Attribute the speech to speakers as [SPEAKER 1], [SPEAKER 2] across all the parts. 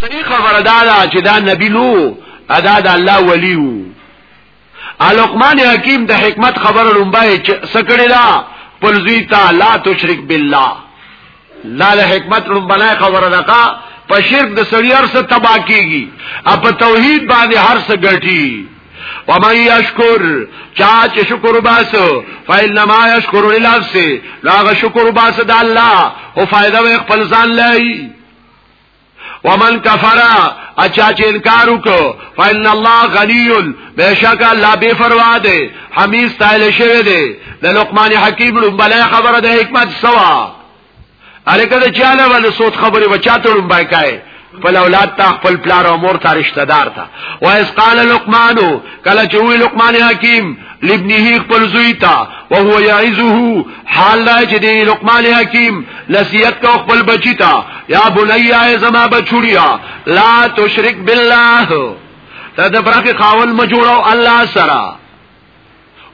[SPEAKER 1] صحیح خبره دا ده چې دا نبی نو ادا د الله ولی وو لقمان حکیم د حکمت خبره لومبای چې سکړه دا پلزی تا لا تشرک بالله لا د حکمت لومبای خبره ده کا په شرک د سړی ارسه تبا کیږي اپ توحید باندې هر څه ګټي ومن یشکر چا چې شکر باسو فإنما یشکر لنفسه لاغه شکر باسه د الله او فائدہ وي خپل ځان لای ومن کفر اچا چې انکار وکړو فإن الله غنی بشک الله بے فروا دی حمید استایل شوی دی د لقمان حکیم لومبلای خبره د حکمت سوا الکه د چاله غل صوت خبره بچاته لوم بایکای خپل اولاد ته خپل پلار او مور ته رشتہ دار ته وایس قال لقمان کله چې وی لقمان حکیم لابنه خپل زوی ته او هو یعزه حال دا چې دی لقمان حکیم نصیحت کو خپل بچی ته یا بنیا زما بچوریا لا تشرک بالله ته د برخه خاون ما جوړو الله سره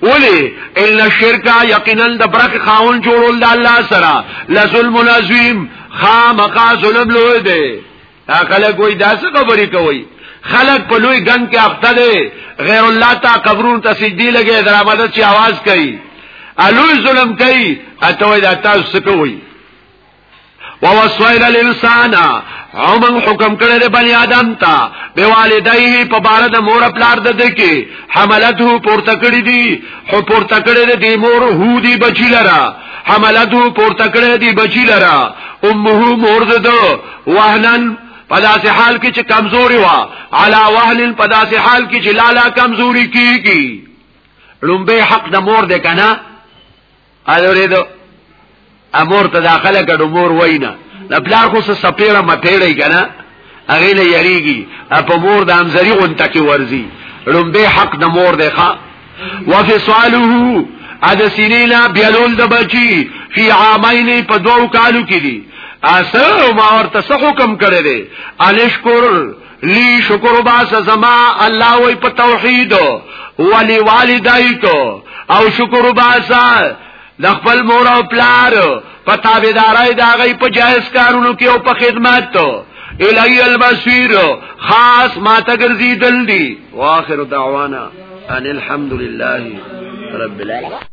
[SPEAKER 1] ولی ان الشرک یقینا د برک خاون جوړول د الله سره لظلم عظیم خامقا ظلم لوی دی دا خلک وای دا څه خبرې کوي خلک په لوی ګن کې اخته دي غیر الله تا قبرون ته سجدي لګي درامد چې आवाज کوي الوی ظلم کوي اته وای دا تاسو څه کوي ووصینا الانسان او موږ حکم کړی دی بنی آدم ته به والدایه په بار د مور پلار د دکی حملته پورته کړی دی خو پورته کړی دی مور هو دی بچی لرا حملته پورته کړی دی بچی لرا امه مور د وهنن پداسې حال کې چې کمزوري وا علا وهل پداسې حال کې چې لالا کمزوري کیږي لومبه حق د مور ده کنه الورې دو امور ته داخله کړو مور وینا د بلار خو څه سپیړه مټېړې کنه هغه نه یریږي په مور د امزری غونټه کې ورزي لومبه حق د مور دی ښا وفصاله ا د سینینا بیلول د بچی فی عامین په دوو کالو کې دي اسه ما ورته حکم کړی دی الشکر لی شکر باس زما الله وی په توحید ولی والدایتو او شکر باس د خپل مور او پلار په تابعدارای دا غي په جائز کارونو کې او په خدمت الی المسیر خاص ما تګرځي دل دی واخر دعوانا ان الحمدلله رب العالمین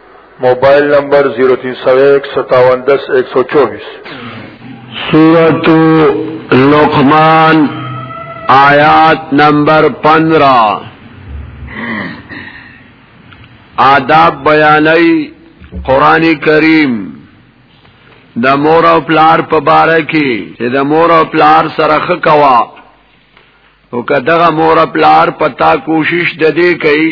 [SPEAKER 2] موبایل نمبر 03015710124
[SPEAKER 1] سورۃ لقمان آیات نمبر 15 آداب بیانای قران کریم د مور او پلار په باره کې چې د مور او پلار سره خکوا او کداغه مور او پلار پتا کوشش د دې کوي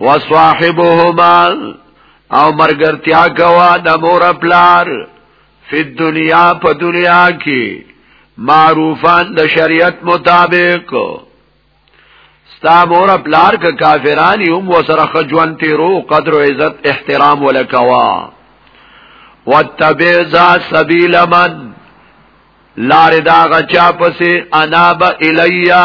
[SPEAKER 1] وصاحبهما او مرګرتیا کوا د مور پلار فی دنیا په دنیا کې معروفان د شریعت مطابق ستا مور پلار که کافرانی هم وسره خجوان تیرو قدر و عزت احترام ولکوا واتبع ذا سبیل من لار دا غچا پسې انا با الیا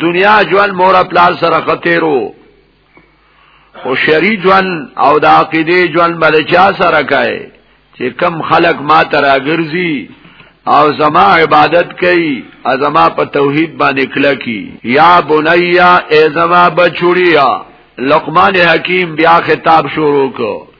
[SPEAKER 1] دنیا ژوند مور خپل سره خطرو خو شری ژوند او د عقیده ژوند بل چا سره کوي چې کم خلق ما تراګرځي او زما عبادت کوي ازما په توحید باندې کله کی یا بنیا ای زما بچوړیا لقمان حکیم بیا خطاب شروع کو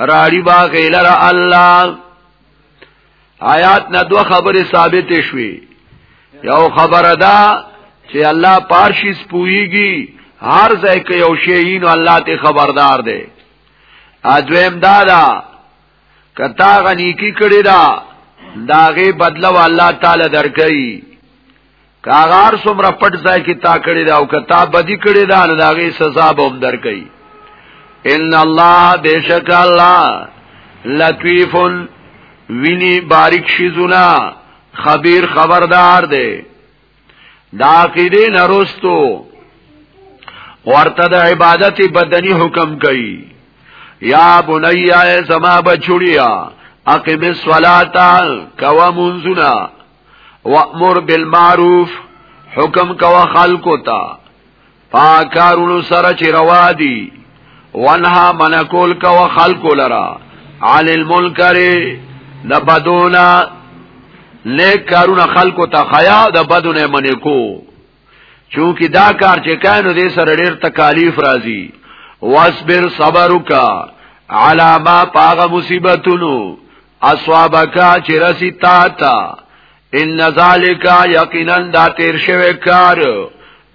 [SPEAKER 1] راړي با غیلر الله آیات نه دوه خبرې ثابت شوي یو خبره ده چې الله پارشي سپويږي هر ځای کې یو شی نو الله ته خبردار دی اځویم دادا کتا غنی کی کړی دا داغه بدلو الله تعالی درکړي کاغار سمره پټ ځای کې تا کړی دا او کتا بدی کړی دا نه داغه سزا به هم درکې ان الله بیشک الله لطیف ویني باریک شي زنا خبیر خبردار دی دا عقیده نرستو ورته د عبادت بدنی حکم کوي یا بنیا زما بچوړیا اقیم الصلاتا کوا منزنا وامر بالمعروف حکم کوا خلقو تا پاکارونو سره چې روا دي وانها منکول کوا خلقو لرا عن المنکر نبدونا نیک کارونه خلقو تا خیا د بدونه منکو چونکی دا کار چې کانو دې سره ډېر تکالیف راځي واسبر صبر وکا علاما پاغه مصیبتونو اصحابکا چې رسی تا تا ان ذالک یقینا دا تیر شوی کار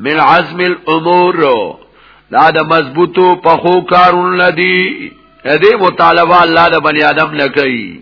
[SPEAKER 1] من عزم الامور دا د مضبوطو پخو کارون لدی دې مطالبه الله د بنی آدم نه کوي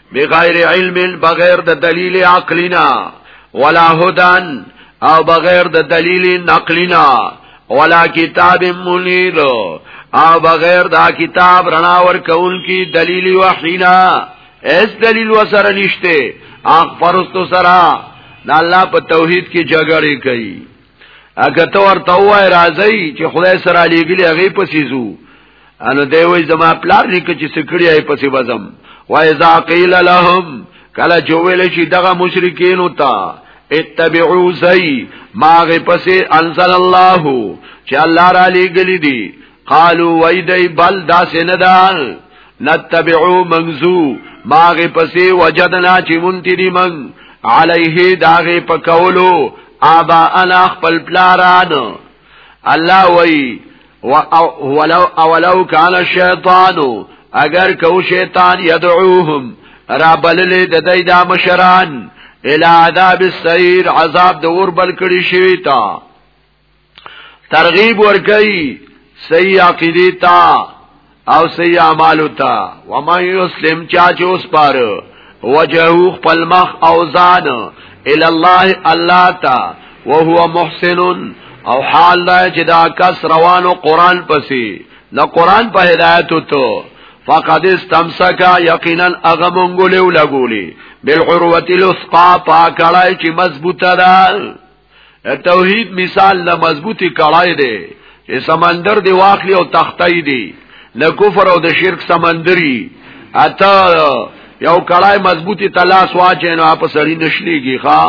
[SPEAKER 1] بغیر علم بغیر د دلیل عقلینا ولا هدن او بغیر د دلیل نقلینا ولا کتاب منیر او بغیر دا کتاب رناور کون کی دلیل وحینا اس دلیل وسر نشته اخ پرستو سرا دا الله په توحید کې جګړه کوي اګه تو ورته وای راځي چې خدای سره لګلی هغه پسیزو انو دی وای زما پلار لیک چې سکړی ای پسې بزم وای ذا قیل لهم کله چې ویل شي دغه مشرکین او تا اتبعوا زی ماغه پسې انزل الله چې الله را لېګلی دی قالو وای دی بل داسې نه ده نتبعو منزو ماغه پسې وجدنا چې مونتی دی من علیه داغه پکولو آبا انا خپل پلاران الله وای ولو اولو کان الشیطان اگر کو شیطان یدعوهم را بللی د دای دا مشران الى عذاب السعير عذاب د اور بل کړي شوی تا ترغیب ورکي صحیح عقیده تا او سی اعمالو تا ومن یسلم چاچه اس پار وجهو خپل مخ او زان الالله الله تا وهو محسن او حال دا چې دا کس روانو قران پسې نو قران په هدایت تو فقد استمسکا یقینا اغمونګولیو لګولی بالعروه الوثقا پاکړای چې مضبوطه ده توحید مثال له مضبوطی کړای دی چې سمندر دی واخلی او تختای دی له کفر او د شرک سمندري اته یو کړای مضبوطی تلاس واچې نو په سړی نشلیږي ښا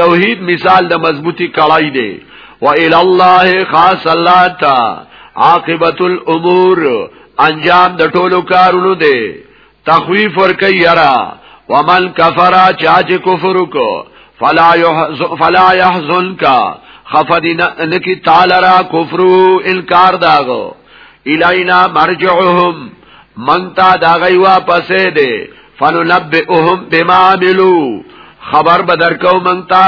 [SPEAKER 1] توحید مثال د مضبوطی کړای دی و ال الله خاص الله تا عاقبت الامور انجام د ټولو کارونو دی تخویف ور کوي یرا ومن کفر چا چې کفر کو فلا يحزن فلا يحزنك خفدن انکی تعالی را کفر انکار داغو الینا مرجعهم من تا داغی واپس دے فننبئهم بما عملو خبر بدر کو من تا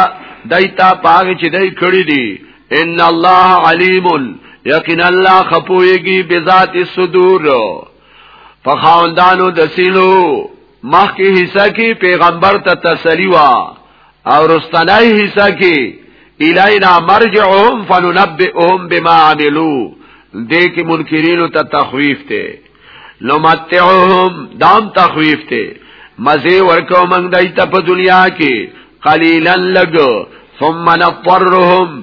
[SPEAKER 1] دایتا پاغ چې دای کړی دی ان الله علیم یقین الله خپویږي بذات الصدور په خاوندانو د سینو مخکې حصہ کې پیغمبر ته تسلی وا او رستنای حصہ کې الینا مرجعهم فننبئهم بما عملو دې کې منکرینو ته تخویف ته لو متعهم دام تخویف ته مزه ورکو موږ دای ته په دنیا کې قلیلا لګو ثم نضطرهم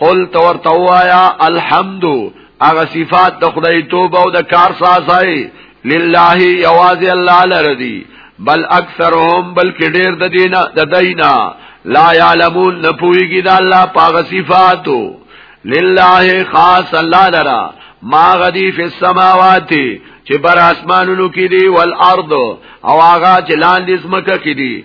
[SPEAKER 1] قل تور توایا الحمد اغه صفات د خدای توبه او د کار سازای لله یواز الله لردی بل اکثرهم بلکې ډېر د دینه د دینا لا یعلمون نه پويږي د الله پاغه صفاتو لله خاص الله لرا ما غدی فی السماوات چې بر اسمانونو کې دی والارض او هغه چې لاندې زمکه کې دی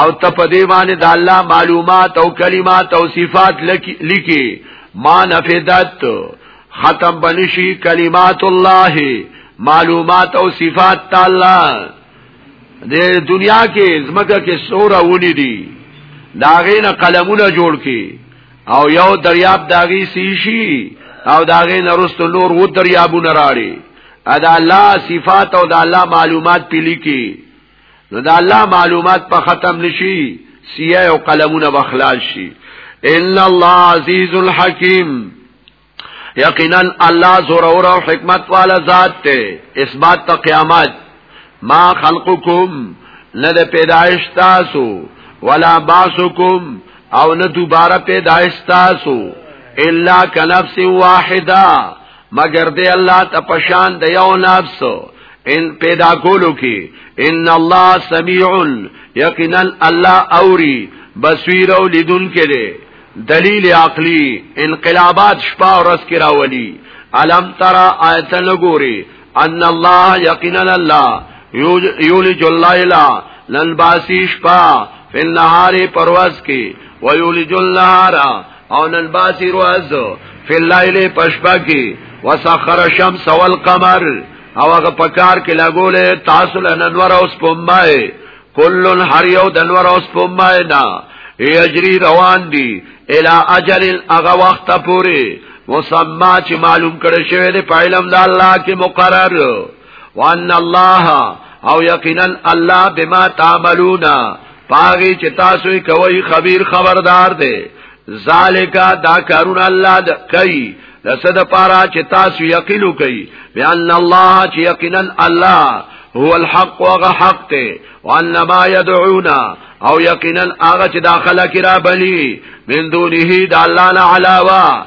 [SPEAKER 1] او ته په دې باندې د الله معلومات او کلمات او صفات لیکي ما نفدت ختم بنشي کلمات الله معلومات او صفات تعالی د دنیا کې زمګه کې سوره ونی دي داغې نه قلمونه جوړ کی او یو دریاب داغي سی شي او داغې نه رست نور و دریابونه راړي ادا الله صفات او د الله معلومات پلی کی نو دا الله معلومات په ختم نشي سیه او قلمونه بخلاص شي ان الله عزیز الحکیم یقینا الله زور او حکمت والا ذات ته اثبات ته قیامت ما خلقکم نه د پیدایش تاسو ولا باسکم او نه دوباره پیدایش تاسو الا کنفس واحده مگر دی الله ته پشان د یو نفس ان پیدا کولو کې ان الله سميع یقینا الله اوري بصیر او لیدون کړي دلیل عقلی انقلابات شپه او ورځ کې راولي علم ترى آیت لګوري ان الله یقینا الله یولج الليل لنباسی شپا فی النهار پرواز کی ویولج النهار او نن باسی روز فی الليل پشپا کی وسخر الشمس والقمر او هغه پکار کې لګولې تاسو له ننور اوس پمای کلن هر یو دنور اوس پمای نه یجری روان دی الی اجل هغه وخت پورې مسما چې معلوم کړي شوی دی په علم د الله کې مقرر وان الله او یقینا الله بما تعملون پاغي چې تاسو یې کوي خبير خبردار دی ذالکا دا کارون الله د کوي لسد پارا چې تاسو یقین کوي بان الله چې یقینا الله هو الحق وغه حق ته وان ما يدعونا او یقینا هغه چې داخله کرا بلی من دونه د الله نه علاوه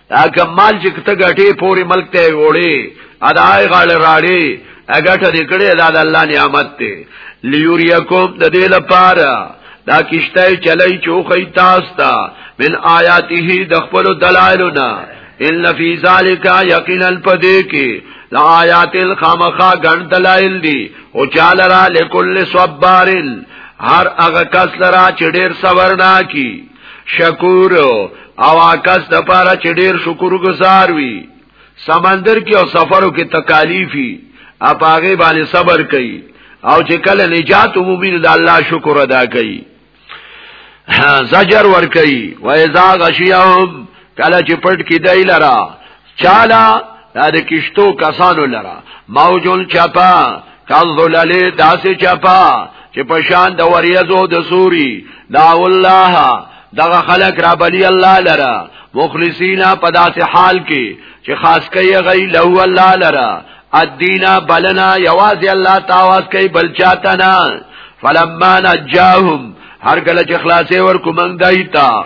[SPEAKER 1] دا کمال چې کته غټي پوری ملک ته وړي اداي غاړ راړي اګټه دې کړي دا د الله نعمت دی لیوریکم د دې لپاره دا کشته چلای چوخی تاسو ته من آیاته د خپل دلایلنا ان فی ذالک یقینا پدې کې لا آیات الخامخا غن دلایل دی او چال را لکل صبارل هر هغه کس لرا چې ډیر صبر نه کی شکور او آکس د پاره چې ډیر شکر گزار وي سمندر کې او سفرو کې تکالیفي اپاغه باندې صبر کوي او چې کله نجات ومومي د الله شکر ادا کوي زجر ور کوي و اذا غشيهم کله چې پټ کې دی لرا چالا دا د کشتو کسانو لرا موجون چپا کذللی داسې چپا چې پشان د وریزو د سوري دا الله دغه خلق را بلی الله لرا مخلصینا په داسې حال کې چې خاص کوي غي له الله لرا الدینا بلنا یوازې الله تعالی کوي بل چاته نه فلما نجاهم هر کله چې خلاصې ورکو مونږ دایتا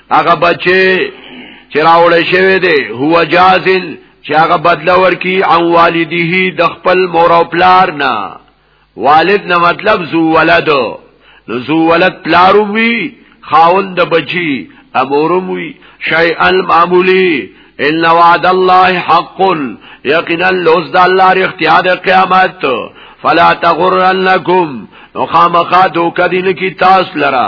[SPEAKER 1] هغه بچي چې راوړل شوی دی هو جازل چې هغه بدل ورکی عن والده د خپل مور او پلار نه والد نه مطلب زو ولد نو زو ولد پلارو وی خاون د بچی امورم وی شیء المعمولی ان وعد الله حق یقینا لوز د الله اختیار د قیامت فلا تغرنکم نو خامخا دوکدین کی تاس لرا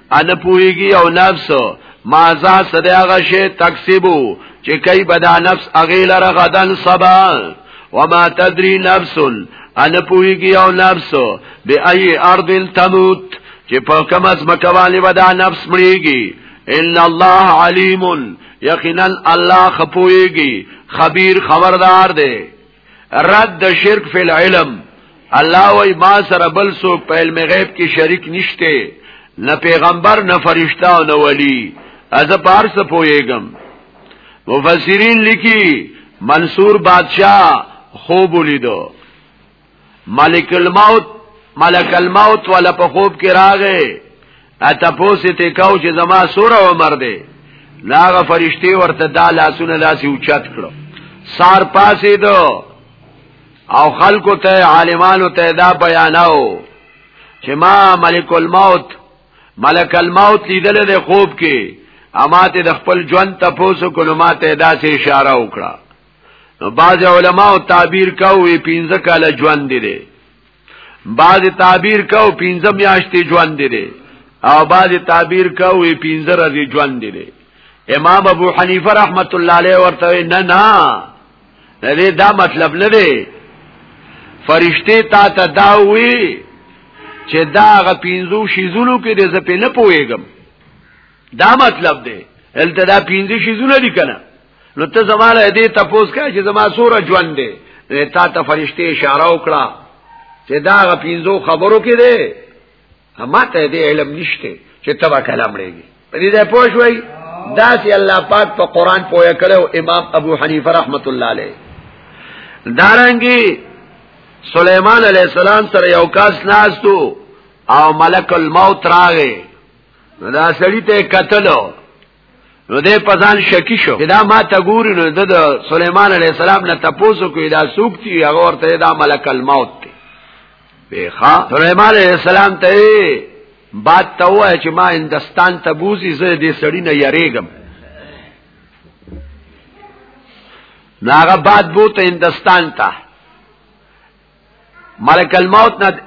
[SPEAKER 1] ان پویږي او نفس مازا سره هغه شی تکسبو چې کوي بدا نفس اغه لره غدن سبا وما تدري نفس ان پویږي او نفس به اي ارض تموت چې په کوم از مکوالي ودا نفس مړيږي ان الله عليم یقینا الله خپويږي خبير خبردار دی رد د شرک فی العلم الله وای ما سره بل سو په علم غیب کې شریک نشته نه پیغمبر نه فرشتہ او نه ولی از پار څه پويګم مفسرین لیکي منصور بادشاہ خوب ولیدو ملک الموت ملک الموت ولا په خوب کې راغې اته پوسې ته کاو چې زما سور عمر دی لاغه فرشتي ورته دا لاسونه لاسي اوچت کړو سار پاسې دو او خلکو ته عالمانو ته دا بیاناو چې ما ملک الموت ملک الموت لیدل د خوب کې اما ته د خپل ژوند ته پوسو کولو ما ته دا سه اشاره وکړه نو بعض علما او تعبیر کوي 15 کاله ژوند دي بعض تعبیر کو پینځه میاشتې ژوند دی او بعض تعبیر کو وی پینځه ورځې ژوند دی امام ابو حنیفه رحمت الله علیه ورته نه نه نه دا مطلب نه دی فرشته تا ته دا وی چې دا غ پینځو شیزونو کې د زپې نه پويګم دا مطلب دی الته دا پینځه شیزونه دي کنه نو ته زماله دې تپوس کړه چې زما سور ژوند دی تا ته فرشته اشاره وکړه چې دا غ پینځو خبرو کې دی اما ته دې علم نشته چې تبا کلام لري په دې ځای پوه شوي دا سي الله پاک په پا قران پوهه کړو امام ابو حنیفه رحمت الله علیه دارنګي سليمان عليه السلام سره یو کاس ناستو او ملک الموت راغی دا سړی ته قتلو نو دې پزان شکی شو دا ما ته ګوري نو د سليمان عليه السلام نه تاسو کوی دا سوکتی هغه ورته دا ملک الموت دی ویخا سليمان عليه السلام ته بعد ته وای چې ما هندستان ته بوزي زه دې سړی نه یریګم ناغه بعد بوته هندستان ته ملک الموت نه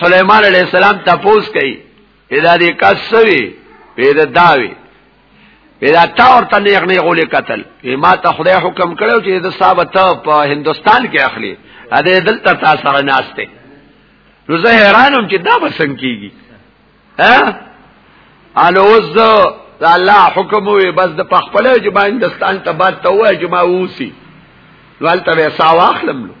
[SPEAKER 1] سليمان عليه السلام تپوس کوي پیدا دې کس سوي پیدا داوي پیدا تا ورته نه یغنی غولې قتل ما ته خدای حکم کړو چې د ثابت په هندستان کې اخلي ا دې دلته تاسو نه ناشته نو زه حیرانم چې دا بسنګ کیږي ها انو وز دا الله حکم وي بس د پخپل جما هندستان ته باد ته وای جما ووسی ولته به ساواخلم لو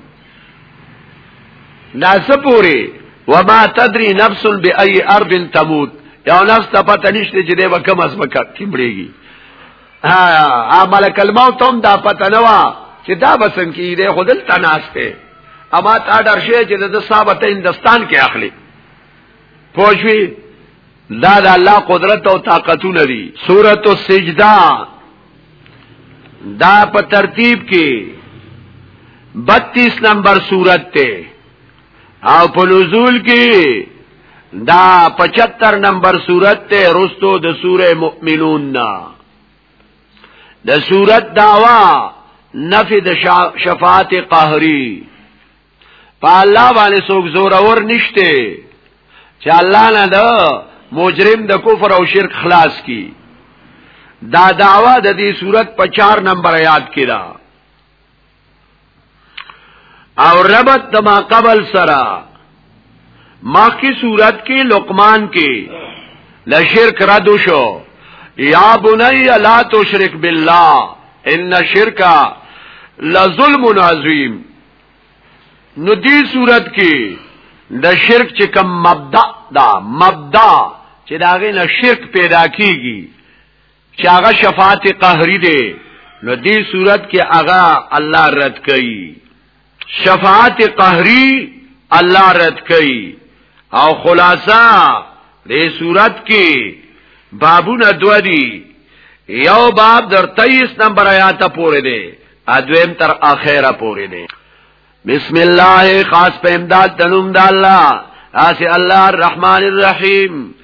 [SPEAKER 1] دا سپوري وما تدري نفس بأي ارض تموت یو نفس ته پته نشته چې دی به کوم اسمه کیمړيږي ها ملک الموت هم دا پته نه وا چې دا بسن کې دی خودل تناسته اما تا درشه چې د صاحب ته هندستان کې اخلي پوښوي دا د الله قدرت او طاقتونه دي سورۃ السجدہ دا په ترتیب کې 32 نمبر سورۃ ته او په نزول کې دا 75 نمبر سورۃ ته رستو د سوره مؤمنون نا د سورۃ داوا نفی د شفاعت قهری په الله باندې څوک زور اور نشته چې الله نه دا مجرم د کفر او شرک خلاص کی دا دعوا د دې صورت په 4 نمبر یاد کړه او ربط د ما قبل سره ماخی صورت کې لقمان کې لا شرک رد شو یا بنی لا تشرک بالله ان شرک لظلم عظیم نو دې صورت کې د شرک چې کوم مبدا دا مبدا چې داغه نه شرک پیدا کیږي چې هغه شفاعت قهری دی نو دې صورت کې هغه الله رد کوي شفاعت قهری الله رد کوي او خلاصہ دې صورت کې بابونه دو دي یو باب در 23 نمبر آیات پورې دی ادویم تر اخره پوری دی بسم الله خاص په امداد تنوم د الله اسی الله الرحمن الرحیم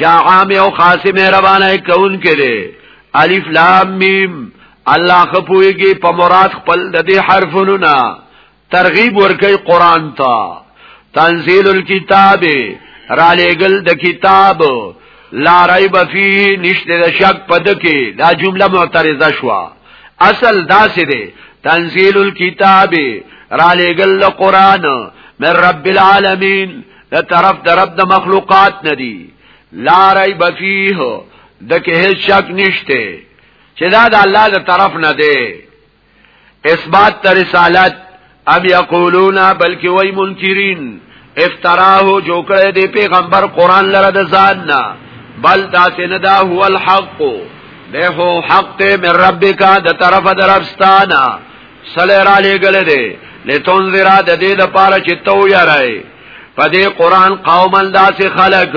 [SPEAKER 1] چا عام او خاص مهربانه کون کړي الف لام میم الله خپويږي په مراد خپل د دې حرفونو نه ترغیب ورکی قرآن تا تنزیل الكتاب را لګل د کتاب لا ریب فی نشته د شک پد کې دا جمله معترضه شو اصل دا سه ده تنزیل الكتاب را لګل د قران من رب العالمین د طرف د رب د مخلوقات ندی لا ریب فیه د کې هیڅ شک نشته چې دا د الله د طرف نه ده اثبات تر رسالت ام یقولون بلکې وای منکرین افتراه جو کړی دی پیغمبر قران لره د ځان نه بل تاسو نه دا هو الحق ده هو حق ته من ربک د طرف درفستانا صلی را لګل دی لتنذر د دې لپاره چې تو یارای په دې قران قومن داسې خلق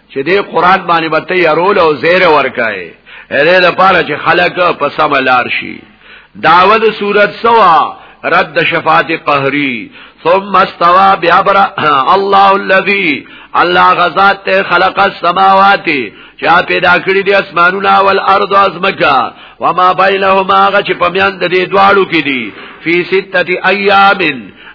[SPEAKER 1] چې دې قران باندې به تیارول او زیر ورکای دې لپاره چې خلک په سم لار شي داود صورت سوا رد شفاعت قهری ثم استوى بابر الله الذي الله غزاد خلق السماوات چا پیدا کړی دی اسمانونه او الارض ازمکا وما بينهما غچ پمیان د دې دواړو کې دي فی سته ایام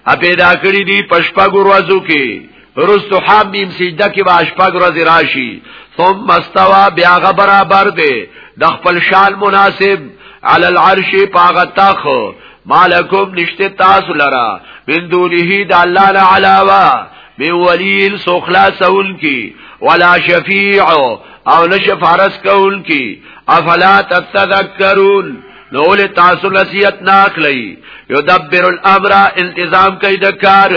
[SPEAKER 1] ا پیدا کړی دی پشپګ ورځو کې رستو حمیم سجده کې واش پګ ورځ راشي ثم استوى بیا غ برابر دی د خپل شان مناسب علی العرش پاغه تخ مالکم نشته تاسو لرا من دونه د الله لا علاوه می ولیل سو خلاصون کی ولا شفیع او نشفارس کون کی افلا تتذکرون نول تاسو نصیحت ناخلی یدبر الامر انتظام کوي د کار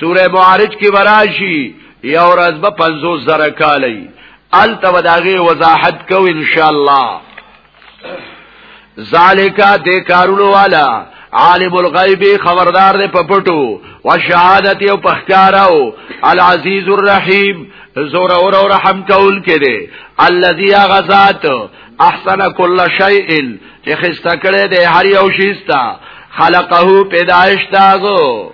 [SPEAKER 1] سوره معارج کې وراشي یو ورځ به 50 زره کالی الته وداغه وضاحت کو ان شاء الله ذالکا دې کارونو والا عالم الغیب خبردار دې په پټو او شهادت او پخکارو العزیز الرحیم زور اور او رحم کول کې دې الذی غزات احسن کل شیء چې خسته کړې دې هر یو شیستا خلقه پیدائش تاغو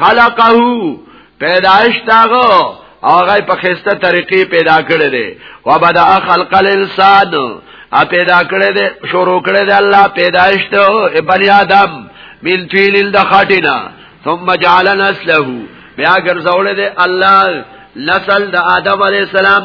[SPEAKER 1] خلقه پیدائش تاغو هغه په خسته طریقې پیدا کړی دی و بدا خلق الانسان ا پیدا کړی دی شروع کړی دی الله پیدائش ته بنی آدم من تیل الدخاتنا ثم جعل نسله بیا ګرځول دی الله نسل د آدم علی السلام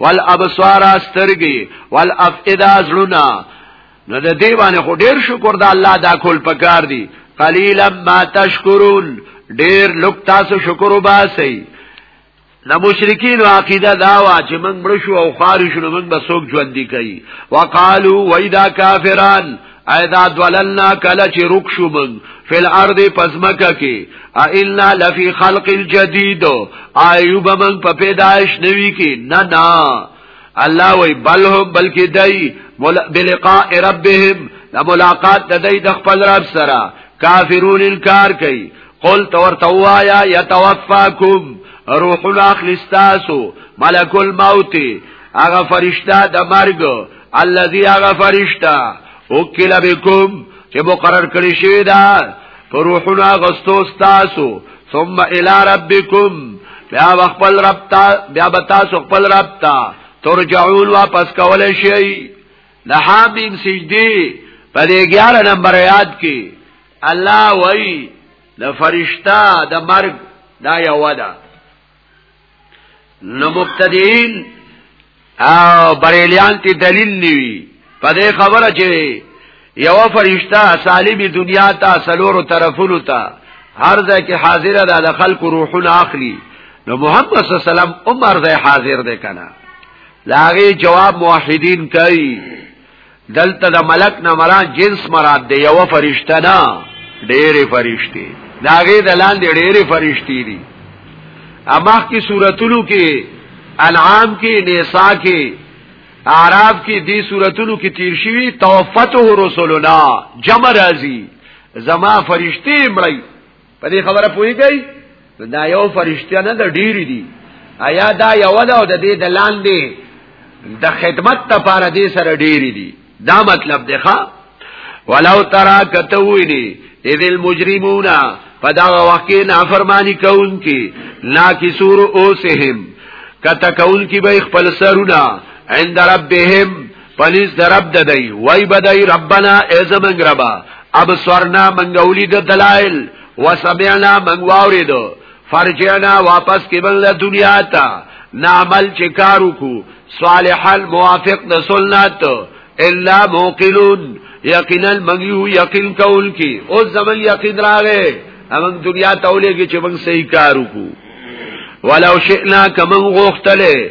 [SPEAKER 1] والابصار استرګي والافئده زړونه نو د دې باندې خو ډیر شکر د الله دا کول پکار دي قلیلا ما تشکرون ډیر لوک تاسو شکر وباسئ د مشرکین عقیده دا وا چې موږ مړ شو او خارج شو موږ به څوک ژوند دي کوي وقالو وایدا کافران اذا دولنا کله چې رک شو من فل ارض پزمکه کې الا لفي خلق الجديد ايوب من په پیدائش نوي کې نه نه الله وی بل هم بلکې دای بلقاء ربهم د ملاقات د دای د خپل رب سره کافرون انکار کوي قل تور توایا یتوفاکم روح الاخلستاسو ملک الموت هغه فرشتہ د مرګ الذي هغه فرشتہ وکیل بكم چې مقرر کړی شوی دا روحنا غستو تاسو ثم الى ربكم بیا خپل رب تا بیا تاسو خپل رب تا ترجعون واپس کول شي لحامیم سجدی په 11 نمبر یاد کې الله وای د فرشتہ د مرګ دا یو ده نو مبتدین او بریلیان تی دلیل نیوی په دې خبره چې یو فرشتہ سالم دنیا ته سلور طرفونو ته هر ځای کې حاضر ده د خلکو روحونه اخلي نو محمد صلی الله علیه وسلم عمر ځای حاضر ده کنه لاغي جواب موحدین کوي دلته د ملک نه مراد جنس مراد دی یو فرشته نه ډېرې فرشتي دا غي د لاندې ډېرې فرشتي دي امخ کی صورتونو کې انعام کې نساء کې اعراف کې دې صورتونو کې تیر شوی توفته رسولنا جمع راځي زما فرشتي مړی په دې خبره پوهیږئ دا یو فرشتیا نه د ډیر دي آیا دا یو ده او د دې د لاندې د خدمت لپاره دې سره ډیر دي دا مطلب دی ښا ولو ترا کتوینی اذ المجرمون پدا وخت کې نافرمانی کوونکی نا کی سور اوسهم کته کوونکی به خپل سرونه عند ربهم پلیز د رب د دی وای بدای ربنا ازمنګ ربا ابصرنا منګولی د دلائل وسمعنا منګواوری دو فرجعنا واپس کی بل دنیا تا نعمل چې کارو کو صالحا موافق د سنت الا موقلون یقینا منګیو یقین کول کی او زمن یقین راغې امن دنیا تولې کې چې موږ صحیح کارو کو ولو شئنا کمن غوختله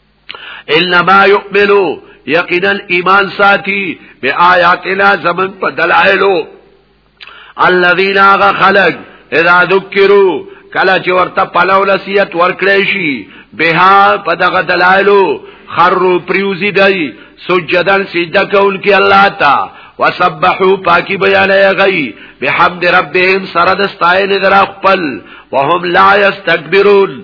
[SPEAKER 1] انما يؤمنو یقینا ایمان ساتي به آیات الا زمن په دلایلو الذين خلق اذا ذکروا کله چې ورته پلو نصیحت ورکړې شي بها په دغه دلایلو خرو پریوزی دی سجدن سجده کول کی الله تا وسبحو پاکی بیان غی بحمد ربهم سرد استاین در خپل وهم لا یستكبرون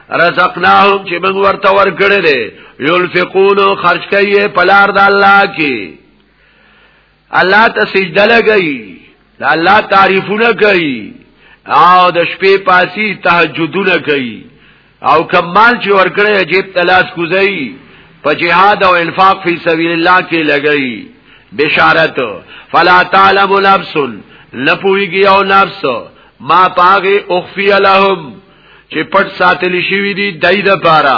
[SPEAKER 1] رزقناهم چې موږ ورته ورکړل یلفقون خرج کوي په لار د الله کې الله ته سجده لګي د الله تعریفونه کوي او د شپې پاسي تهجدونه کوي او کمال چې ورکړي عجیب تلاش کوزي په جهاد او انفاق فی سبیل الله کې لګي بشارت فلا تعلم نفس لپویږي او نفس ما پاغه اخفی لهم چې پټ ساتل شوی دی دای د پاره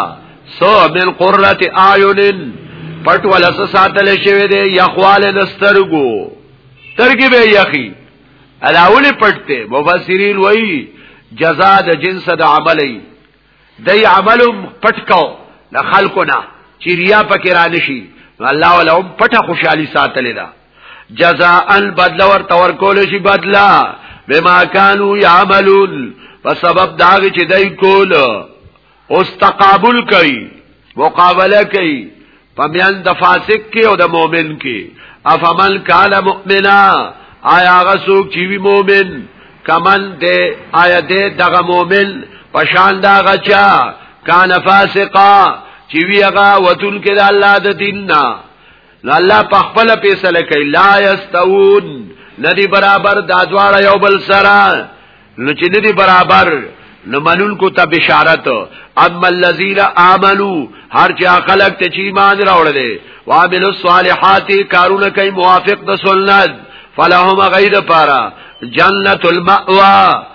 [SPEAKER 1] سو من قرۃ اعینن پټ ولا ساتل شوی دی یخوال دسترګو ترګي به یخی الاول پټته مفسرین وای جزاء د جنس د عملی دای عملم پټ کو د خلقنا چې ریا پکې را نشي الله ولهم پټه خوشحالي ساتل ده جزاء بدل ورته ورکول شي بدلا بما كانوا يعملون په سبب دا چې دای کول او تقابل کوي مقابله کوي پمیان د فاسق کې او د مؤمن کې افمن کان مؤمنا آیا هغه څوک چې وی مؤمن کمن دې آیا دې دغه مؤمن پشان دا غچا کان فاسقا چې وی هغه وتون کې د الله د دین نه نو الله په خپل فیصله کوي لا یستوون ندی برابر دا دواړه یو بل سره نو چې ندی برابر نو منون کو ته بشارت اما الذين امنوا هر چا خلق ته چې ایمان راوړل وعملوا الصالحات کارونه کوي موافق د سنت فلهم غیر پارا جنت المأوا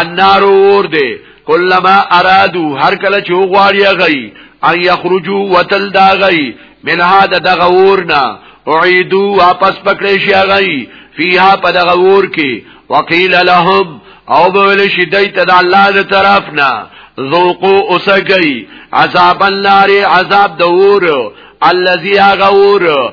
[SPEAKER 1] النار اور دے کلما ارادو هر کله چې غواړي غي ان یخرجو وتل دا غي من هذا دغه ورنا اعيدو واپس پکړې شي غي فيها په دغه ور کې وقيل لهم او بول شي دایته د الله تر طرفنا ذوقو اسګي عذاب النار عذاب دور الذي غور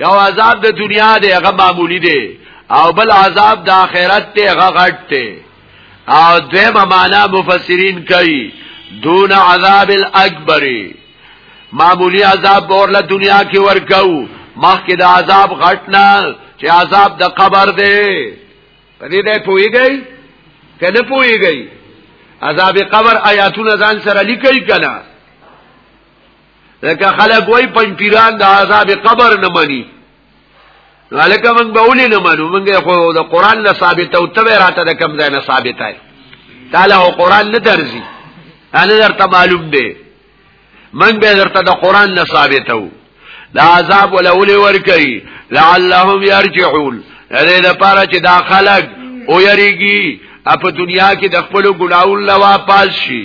[SPEAKER 1] یو عذاب د دنیا دی هغه معمولی دی او بل عذاب د آخرت دی هغه غټ دی او دویمه معنا مفسرین کوي دون عذاب الاکبر معمولی عذاب اورله دنیا کې ورکاو مخکې د عذاب غټ نه چې عذاب د قبر دی په دې ده پويږي کنه پويږي عذاب قبر آیاتونه ځان سره لیکي کنه لکه خلک وای پنځپیران د عذاب قبر نه مني لکه موږ به ولې نه منو موږ خو د قران نه ثابت او ته راته د کم ځای نه ثابت دی تعالی او قران نه درځي انا درته معلوم دی موږ به درته د قران نه ثابت او دا عذاب ولولې ور کوي لعلهم يرجعون دې لپاره چې دا خلک او یریږي په دنیا کې د خپل ګناول لوا پاس شي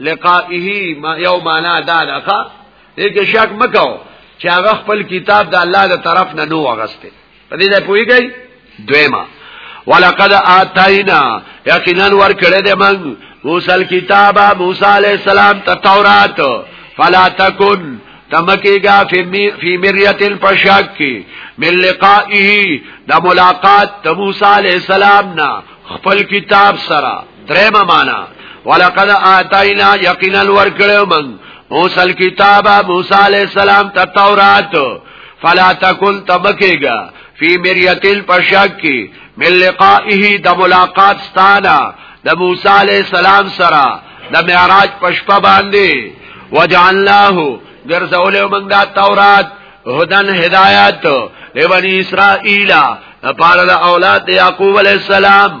[SPEAKER 1] لقائه ما یو معنا دا ده دغه شک مکو چې هغه خپل کتاب د الله د طرف نه نو وغسته په دې ځای پويږي دویما ولقد اتینا یقینا ور کړه دې موږ موسی کتابه موسی علی السلام ته تورات فلا تکن تمکیگا فی مریت پشک کی من لقائی دا ملاقات تبوسا علیہ السلام نا خپل کتاب سرا درېمه معنا ولقد آتینا یقینا ورکړو من موسی الكتاب موسی علیہ السلام ته تورات فلا تکن تبکیگا فی مریتل پشک کی من لقائه د ملاقات ستانا د موسی علیہ السلام سره د معراج پشپا باندې وجعلناه ګرځول موږ دا تورات هدن هدایت لبنی اسرائیل لپاره د اولاد یعقوب علیہ السلام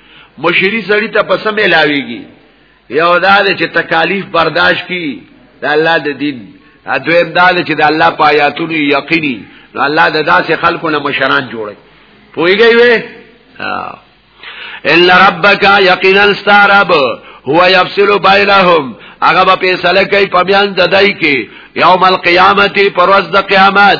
[SPEAKER 1] مشری سړی ته پس ملاویږي یو دا چې تکالیف برداشت کی د الله د دین دویم دا چې د الله په آیاتونو یقیني نو الله د داسې خلکو نه مشران جوړي پویږي وې ان ربک یقینا استرب هو یفصل بینهم هغه په فیصله کوي په بیان ددای کې یوم القیامت پروز د قیامت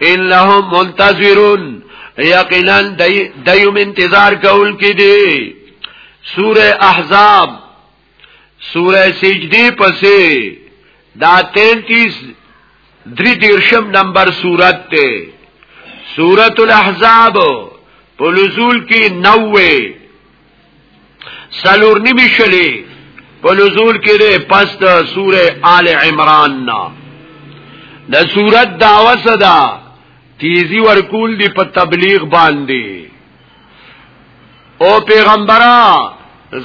[SPEAKER 1] انهم منتظرون یقینا دیم انتظار کول کی دی سوره احزاب سوره سجدی پسې دا 33 دری دیرشم نمبر سورت تے سورت الاحزاب پلزول کی نوے سلور نیمی شلی په نزول کې ده پس د سوره آل عمران نا د سورت داوا صدا تیزی ورکول دی په تبلیغ باندې او پیغمبره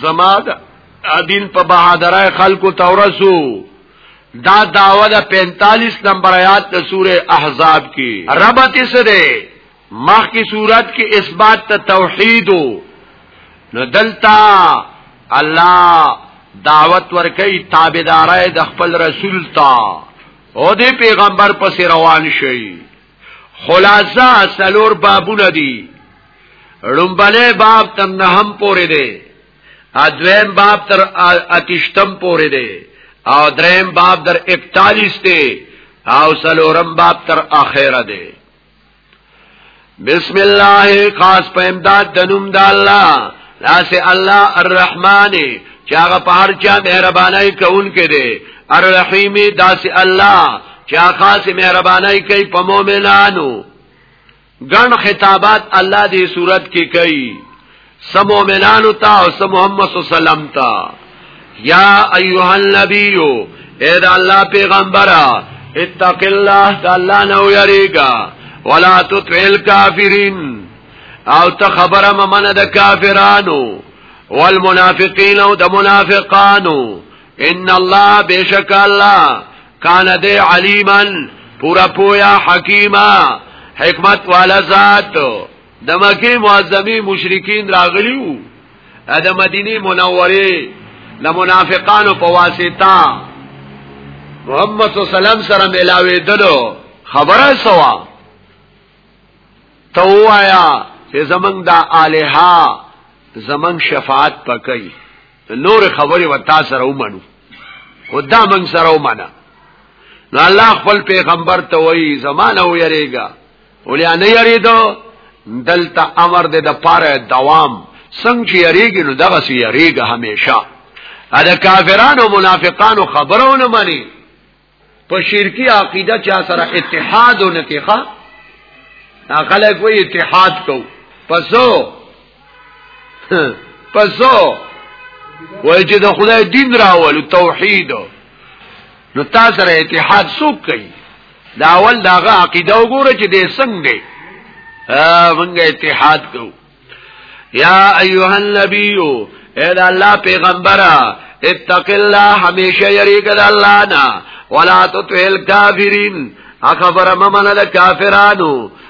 [SPEAKER 1] زما د دین په بهادرای خلکو تورسو دا داوا د 45 نمبر آیات د سوره احزاب کې ربط سره مخکې صورت کې اثبات ته توحید نو دلتا الله دعوت ورکي تابعدارای د خپل رسول تا او دې پیغمبر پس روان شي خلاصہ سلور بابونه دي لومبله باب تر نهم پورې دی ادویم باب تر اتشتم پورې دی او دریم باب در 41 دی او سلورم باب تر اخره دی بسم الله خاص په امداد د نوم د الله لاس الله الرحمن چې هغه په هر چا مهرباني کوونکې دی الرحیم داس الله چې خاص مهرباني کوي په مؤمنانو ګڼ خطابات الله دې صورت کې کوي سم مومنانو تا او سم محمد صلی الله علیه وسلم تا یا ایها النبی اے دا الله پیغمبره اتق الله دا الله نو یریګا ولا تطع الكافرین او ته خبره ممن د کافرانو والمنافقین او د منافقانو ان الله بشک الله کان د علیمن پورا پویا حکیمه حکمت والا ذات د مکه معظمه مشرکین راغلی وو د مدینه منوره له منافقانو په واسطه محمد صلی الله علیه وسلم سره ملاوي دلو خبره سوا تو آیا چې زمنګ دا الها زمنګ شفاعت پکې نور خبره وتا سره ومنو خدا من سره ومنه نو الله خپل پیغمبر ته وایي زمانه ویریږي ولیا نه یریدو دلته امر د پاره دوام څنګه چې یریږي نو دغه سی یریږي همیشه دا کافرانو منافقانو خبرونه مانی په شرکی عقیده چا سره اتحاد او نکیخه خلک وی اتحاد کو پسو پسو وای چې د خدای دین راول توحید نو تاسو سره اتحاد څوک کوي دا اول داغه عقیده وګوره چې دې څنګه دی مونږه اتحاد کو یا ایها النبی اے الله پیغمبره اتق الله همیشه یریګ د الله نه ولا تطع الکافرین اخبر ممن الکافرانو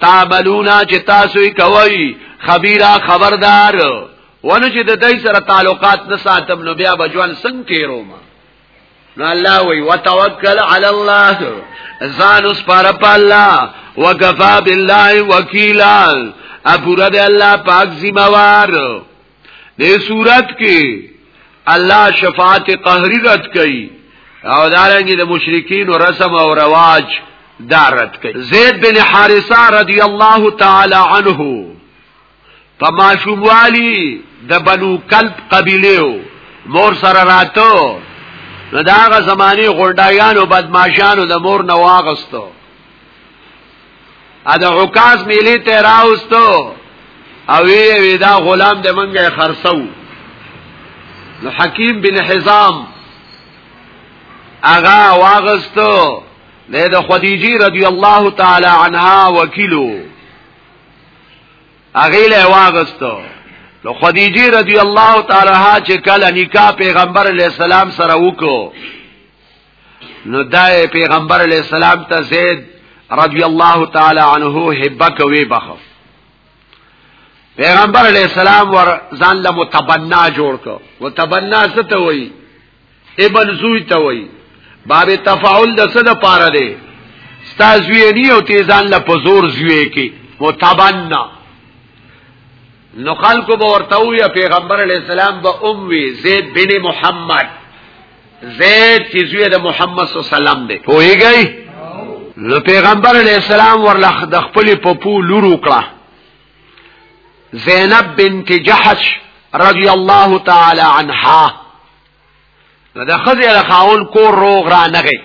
[SPEAKER 1] تعملونا چې تاسو یې کوي خبيرا خبردار ونه چې د دې سره تعلقات نه ساتم نو بیا بجوان څنګه تیروم نو الله وی وتوکل علی الله ځان اوس پر الله وکفا بالله وکیلا ابو رد الله پاک ذمہ وار دې صورت کې الله شفاعت قهری رد کړي او دارنګ د مشرکین رسم او رواج دا رد کړي زید بن حارثه رضی الله تعالی عنه په ماشوموالي د بنو کلب قبيله مور سره راتو نو داغه زماني غونډایانو بدمعشانو د مور نواغستو ا د عکاس میلی ته راوستو او وی وی دا غلام د منګه خرڅو نو حکیم بن حزام اغا واغستو له د خدیجه رضی الله تعالی عنها وکیلو اغه له واغستو نو خدیجه رضی الله تعالی عنها چې کله نکاح پیغمبر علی السلام سره وکړو نو دا پیغمبر علی السلام ته زید رضی الله تعالی عنہ هبه کوي بخو پیغمبر علی السلام ور ځان له متبنا جوړ کو متبنا څه ته وای ابن زوی ته وای باب تفاعل د څه د پاره دی ستاسو یې نه او تیزان له پزور زوی کې متبنا نو خلق به ورته وي پیغمبر علی السلام به ام وی زید بن محمد زید چې زوی د محمد صلی الله علیه وسلم دی پوهیږي نو پیغمبر علی السلام ورلخ د خپل پپو لور وکړه زینب بنت جحش رضی الله تعالی عنها نو د خزې له خاون کور روغ را نغی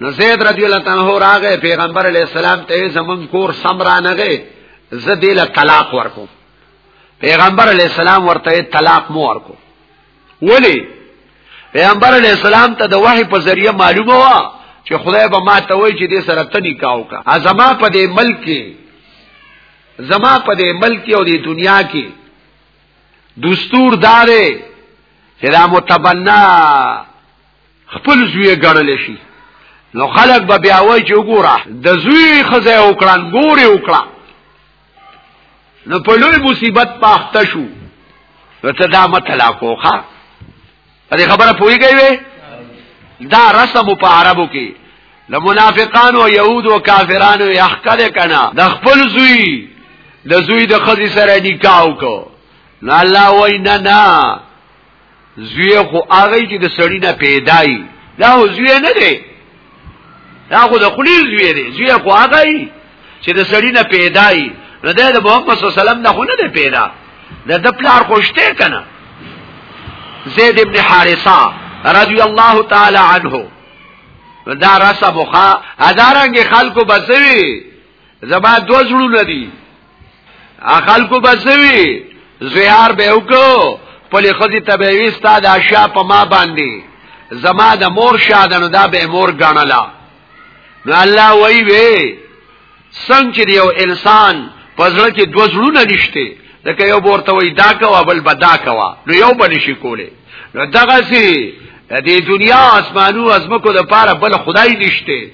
[SPEAKER 1] نو زید رضی الله تعالی عنہ راغه پیغمبر علی السلام ته زمون کور سم را نغی زه دې له طلاق ورکو پیغمبر علی السلام ورته طلاق مو ورکو ولی پیغمبر علی السلام ته د وحی په ذریعہ معلومه وا چې خدای به ما ته وای چې دې سره تنی کاو کا ازما په دې ملک کې زما په دې ملک او دې دنیا کې دستور دارې چې دا متبنا خپل زوی ګڼل شي نو خلک به بیا وای چې وګوره د زوی خزه وکړان ګوري وکړه نو په لوی مصیبت پاخته شو نو ته دا مطلع کوخه دې خبره پويږي وي دا رسم په عربو کې له منافقان او يهود او کافرانو يحقل کنا د خپل زوی د زوی د خزي سره نکاح وکړه نو الله وای نه نه زوی خو هغه چې د سړی نه پیدای دا خو زوی نه دی دا خو د خلی زوی دی زوی خو هغه چې د سړی نه پیدای نو د محمد صلی الله علیه وسلم نه خو نه دی پیدا د د پلار خوشته کنه زید ابن حارثه رضی الله تعالی عنه دا رسه بخا هزارنګ خلکو بسوي زما دو زړونه دي اخل کو بسوي زهار به وکړو پلی خودی تبعیوی ستا دا شا پا ما باندی زما دا مور شا دا نو دا بے مور گانلا نو الله وی وی سنگ چی دیو انسان پزړه کې دو زړونه نشته لکه یو ورته وای دا کوا بل بدا کوا نو یو بل شي کوله نو دغه سي د دنیا اسمانو ازمکو لپاره بل خدای نشته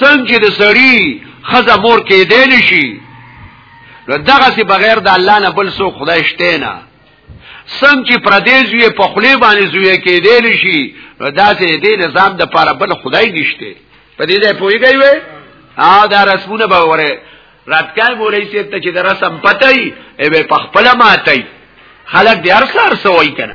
[SPEAKER 1] څنګه د سړی خزه مور کې دی نشي نو دغه سي بغیر د الله نه بل څوک خدای شته نه سم چې پردیزوی په خلی باندې زوی کې دی نشي نو داسې دې نظام د پاره بل خدای نشته په دې ځای پويږي وې ها دا رسمونه به وره راتکای مولای سي ته چې درسم پتاي ای په خپل ماتای خلک دې هر سر سوي کنه